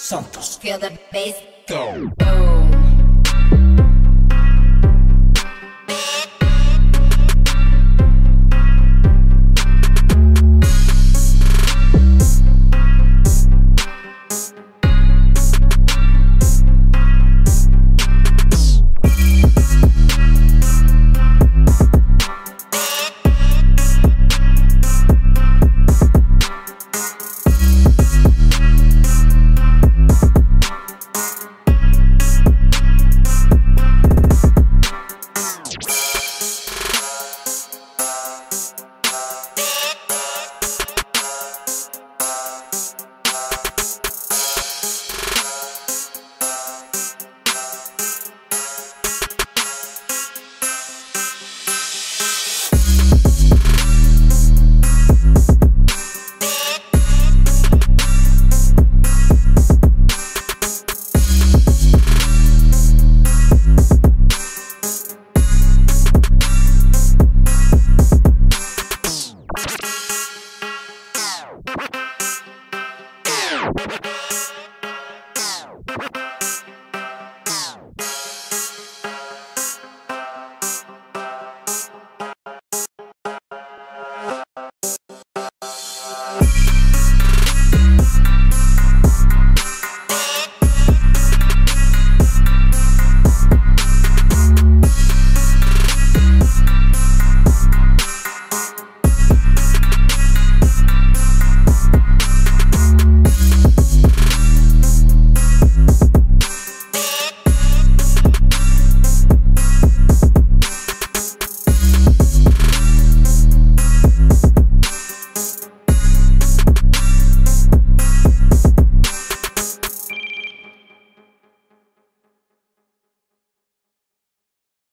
Santos. Feel the bass. Go.